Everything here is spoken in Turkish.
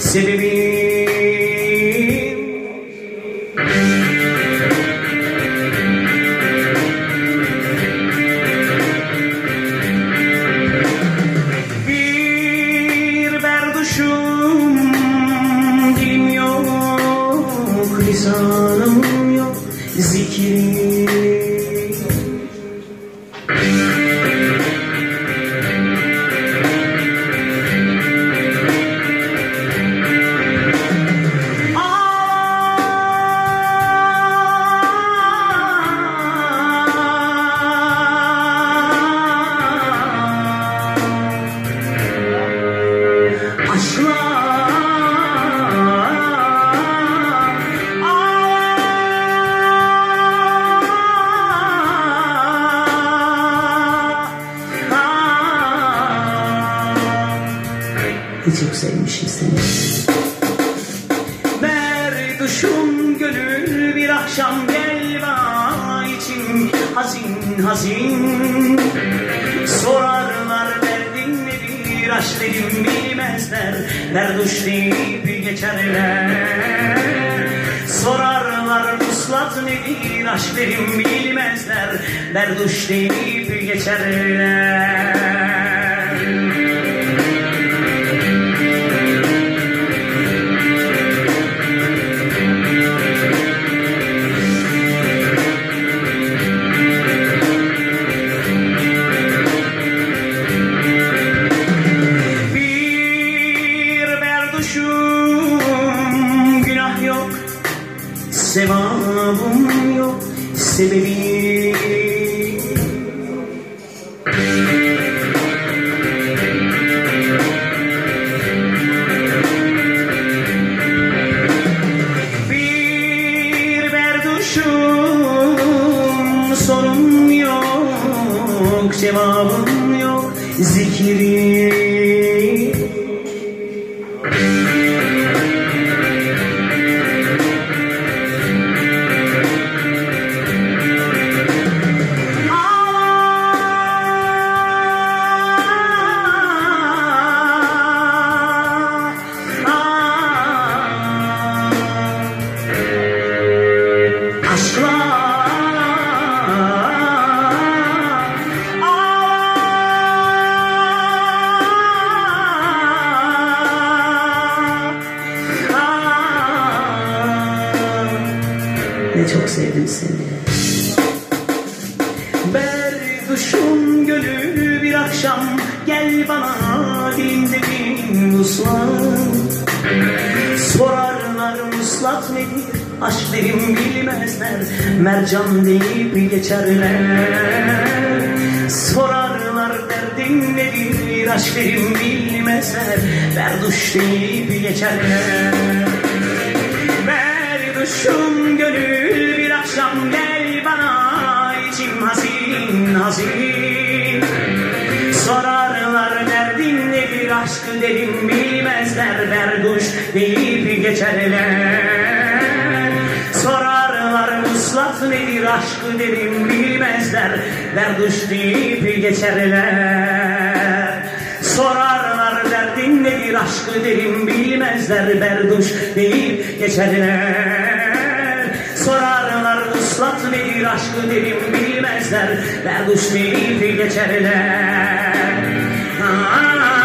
sebebim. Bir berduşum dilim yok lisanım yok zikrim Ne çok sevmişim seni. Berduşum gönül bir akşam gel bana için. Hazin hazin. Sorarlar derdin nedir aşk dedim bilmezler. Berduş deyip geçerler. Sorarlar muslat nedir aşk dedim bilmezler. Berduş deyip geçerler sebebi? Bir berduşum sorun yok Cevabım yok zikri Ne çok sevdim seni. Berduşum gönül bir akşam Gel bana dilimde bin uslan Sorarlar muslat nedir Aşk derim bilmezler Mercan deyip geçerler. Sorarlar derdin nedir Aşk derim bilmezler Berduş deyip geçerler. Berduşum gönül bir akşam gel bana içim hazin hazin. Sorarlar derdin nedir aşkı dedim bilmezler Berduş deyip geçerler Sorarlar muslat nedir aşkı? dedim bilmezler. Berduş deyip geçerler. Sorarlar derdin nedir aşkı? derim bilmezler. Berduş deyip geçerler. Sorarlar uslat nedir aşkı? derim bilmezler. Berduş deyip geçerler. Aa,